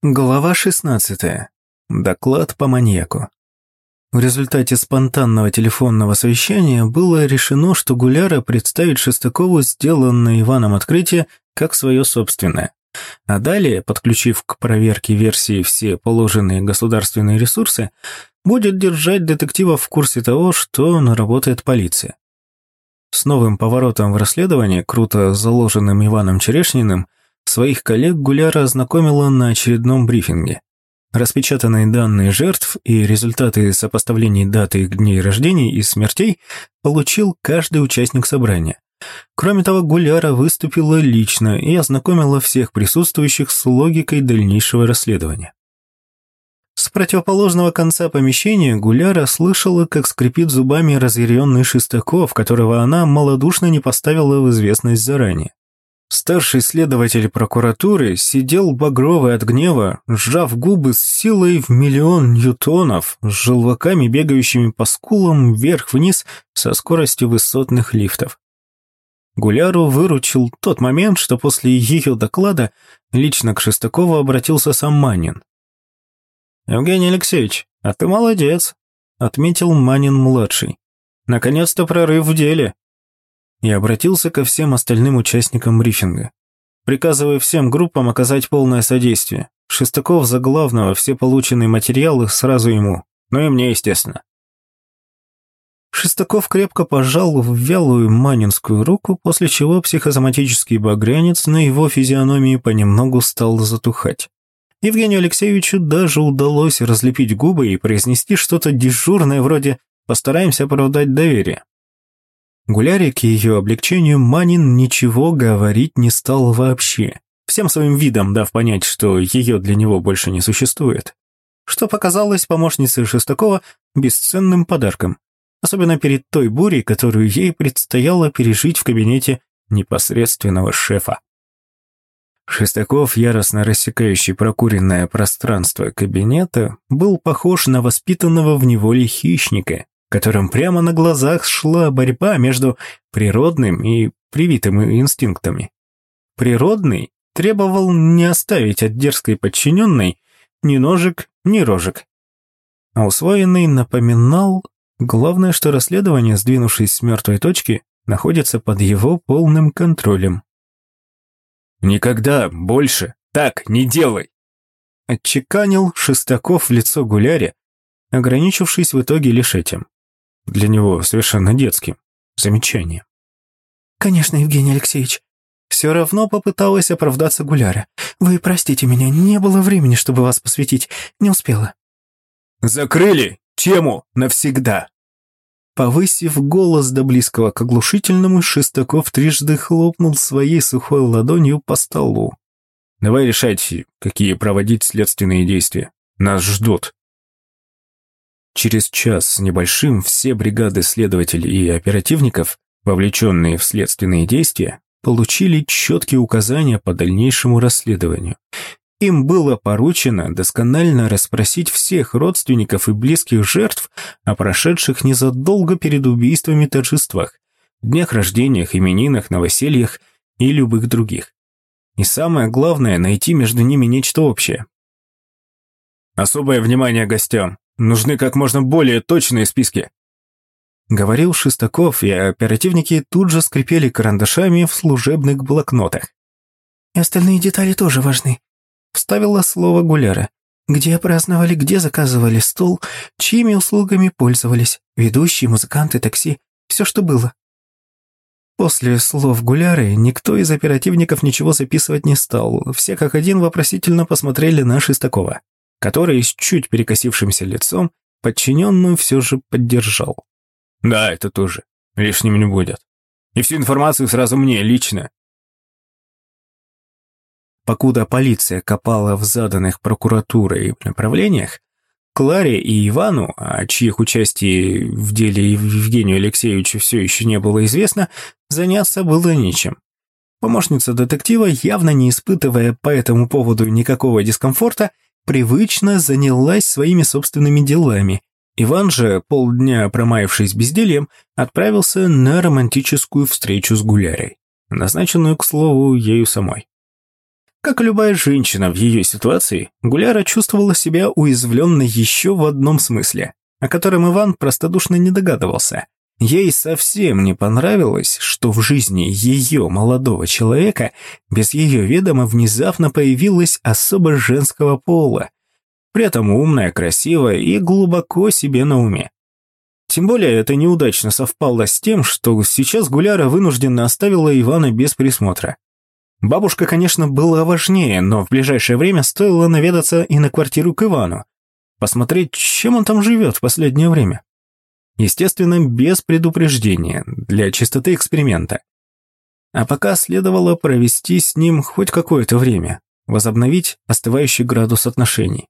Глава 16. Доклад по маньяку. В результате спонтанного телефонного совещания было решено, что Гуляра представит Шестакову сделанное Иваном открытие как свое собственное. А далее, подключив к проверке версии все положенные государственные ресурсы, будет держать детектива в курсе того, что наработает полиция. С новым поворотом в расследовании, круто заложенным Иваном Черешниным, Своих коллег Гуляра ознакомила на очередном брифинге. Распечатанные данные жертв и результаты сопоставлений даты их дней рождения и смертей получил каждый участник собрания. Кроме того, Гуляра выступила лично и ознакомила всех присутствующих с логикой дальнейшего расследования. С противоположного конца помещения Гуляра слышала, как скрипит зубами разъяренный Шестаков, которого она малодушно не поставила в известность заранее. Старший следователь прокуратуры сидел багровый от гнева, сжав губы с силой в миллион ньютонов, с желваками, бегающими по скулам вверх-вниз со скоростью высотных лифтов. Гуляру выручил тот момент, что после ее доклада лично к Шестакову обратился сам Манин. «Евгений Алексеевич, а ты молодец», — отметил Манин-младший. «Наконец-то прорыв в деле и обратился ко всем остальным участникам брифинга, приказывая всем группам оказать полное содействие. Шестаков за главного, все полученные материалы сразу ему, ну и мне, естественно. Шестаков крепко пожал в вялую манинскую руку, после чего психосоматический багрянец на его физиономии понемногу стал затухать. Евгению Алексеевичу даже удалось разлепить губы и произнести что-то дежурное вроде «постараемся оправдать доверие». Гуляре к ее облегчению Манин ничего говорить не стал вообще, всем своим видом дав понять, что ее для него больше не существует. Что показалось помощнице Шестакова бесценным подарком, особенно перед той бурей, которую ей предстояло пережить в кабинете непосредственного шефа. Шестаков, яростно рассекающий прокуренное пространство кабинета, был похож на воспитанного в неволе хищника, которым прямо на глазах шла борьба между природным и привитым инстинктами. Природный требовал не оставить от дерзкой подчиненной ни ножек, ни рожек. А усвоенный напоминал, главное, что расследование, сдвинувшись с мертвой точки, находится под его полным контролем. «Никогда больше так не делай!» Отчеканил Шестаков в лицо Гуляре, ограничившись в итоге лишь этим для него совершенно детским, замечанием. «Конечно, Евгений Алексеевич». Все равно попыталась оправдаться Гуляра. «Вы простите меня, не было времени, чтобы вас посвятить, не успела». «Закрыли тему навсегда!» Повысив голос до близкого к оглушительному, Шестаков трижды хлопнул своей сухой ладонью по столу. «Давай решать, какие проводить следственные действия. Нас ждут». Через час с небольшим все бригады следователей и оперативников, вовлеченные в следственные действия, получили четкие указания по дальнейшему расследованию. Им было поручено досконально расспросить всех родственников и близких жертв о прошедших незадолго перед убийствами торжествах, днях рождениях, именинах, новосельях и любых других. И самое главное – найти между ними нечто общее. Особое внимание гостям. Нужны как можно более точные списки. Говорил Шестаков, и оперативники тут же скрипели карандашами в служебных блокнотах. «И остальные детали тоже важны», — вставила слово Гуляра. «Где праздновали, где заказывали стол, чьими услугами пользовались, ведущие, музыканты, такси, все, что было». После слов Гуляры никто из оперативников ничего записывать не стал, все как один вопросительно посмотрели на Шестакова который с чуть перекосившимся лицом подчиненную все же поддержал. «Да, это тоже. Лишним не будет. И всю информацию сразу мне, лично». Покуда полиция копала в заданных прокуратурой направлениях, Кларе и Ивану, о чьих участии в деле Евгению Алексеевичу все еще не было известно, заняться было нечем. Помощница детектива, явно не испытывая по этому поводу никакого дискомфорта, привычно занялась своими собственными делами. Иван же, полдня промаявшись бездельем, отправился на романтическую встречу с Гулярой, назначенную, к слову, ею самой. Как и любая женщина в ее ситуации, Гуляра чувствовала себя уязвленной еще в одном смысле, о котором Иван простодушно не догадывался. Ей совсем не понравилось, что в жизни ее молодого человека без ее ведома внезапно появилась особо женского пола, при этом умная, красивая и глубоко себе на уме. Тем более это неудачно совпало с тем, что сейчас Гуляра вынужденно оставила Ивана без присмотра. Бабушка, конечно, была важнее, но в ближайшее время стоило наведаться и на квартиру к Ивану, посмотреть, чем он там живет в последнее время. Естественно, без предупреждения, для чистоты эксперимента. А пока следовало провести с ним хоть какое-то время, возобновить остывающий градус отношений.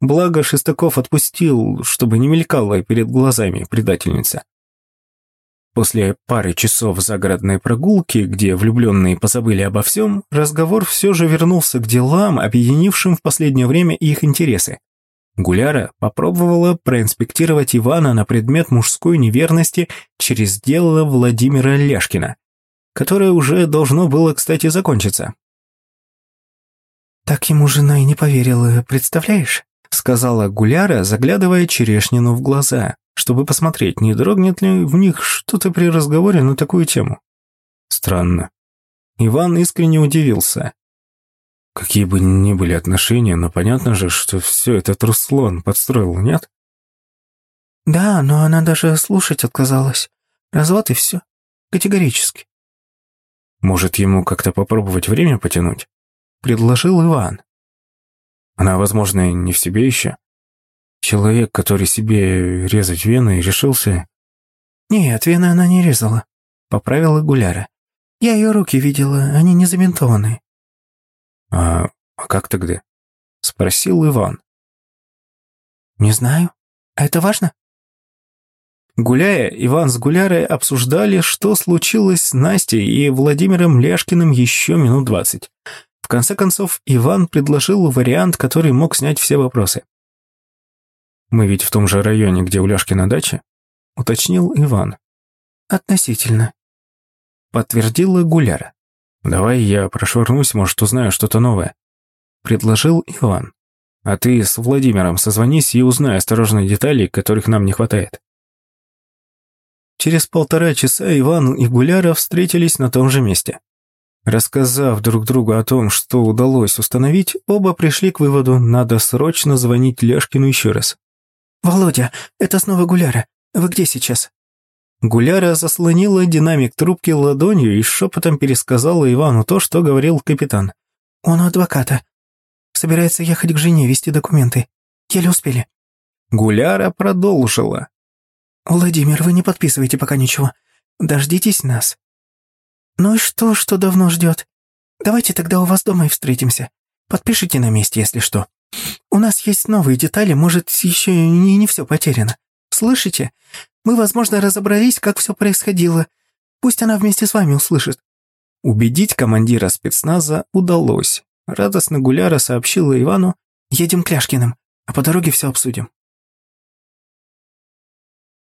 Благо Шестаков отпустил, чтобы не мелькала перед глазами предательница. После пары часов загородной прогулки, где влюбленные позабыли обо всем, разговор все же вернулся к делам, объединившим в последнее время их интересы. Гуляра попробовала проинспектировать Ивана на предмет мужской неверности через дело Владимира Ляшкина, которое уже должно было, кстати, закончиться. «Так ему жена и не поверила, представляешь?» сказала Гуляра, заглядывая Черешнину в глаза, чтобы посмотреть, не дрогнет ли в них что-то при разговоре на такую тему. Странно. Иван искренне удивился. Какие бы ни были отношения, но понятно же, что все это Руслан подстроил, нет? Да, но она даже слушать отказалась. Развод и все. Категорически. Может, ему как-то попробовать время потянуть? Предложил Иван. Она, возможно, не в себе еще. Человек, который себе резать вены, решился... «Нет, вены она не резала», — поправила Гуляра. «Я ее руки видела, они не забинтованы». «А, а как тогда?» — спросил Иван. «Не знаю. А это важно?» Гуляя, Иван с Гулярой обсуждали, что случилось с Настей и Владимиром Ляшкиным еще минут двадцать. В конце концов, Иван предложил вариант, который мог снять все вопросы. «Мы ведь в том же районе, где у Ляшкина дача?» — уточнил Иван. «Относительно», — подтвердила Гуляра. «Давай я прошвырнусь, может, узнаю что-то новое», — предложил Иван. «А ты с Владимиром созвонись и узнай осторожные детали, которых нам не хватает». Через полтора часа Иван и Гуляра встретились на том же месте. Рассказав друг другу о том, что удалось установить, оба пришли к выводу, надо срочно звонить Ляшкину еще раз. «Володя, это снова Гуляра. Вы где сейчас?» Гуляра заслонила динамик трубки ладонью и шепотом пересказала Ивану то, что говорил капитан. «Он у адвоката. Собирается ехать к жене, вести документы. Еле успели». Гуляра продолжила. «Владимир, вы не подписывайте пока ничего. Дождитесь нас. «Ну и что, что давно ждет? Давайте тогда у вас дома и встретимся. Подпишите на месте, если что. У нас есть новые детали, может, еще и не, не все потеряно. Слышите? Мы, возможно, разобрались, как все происходило. Пусть она вместе с вами услышит». Убедить командира спецназа удалось. Радостно Гуляра сообщила Ивану, «Едем к Ляшкиным, а по дороге все обсудим».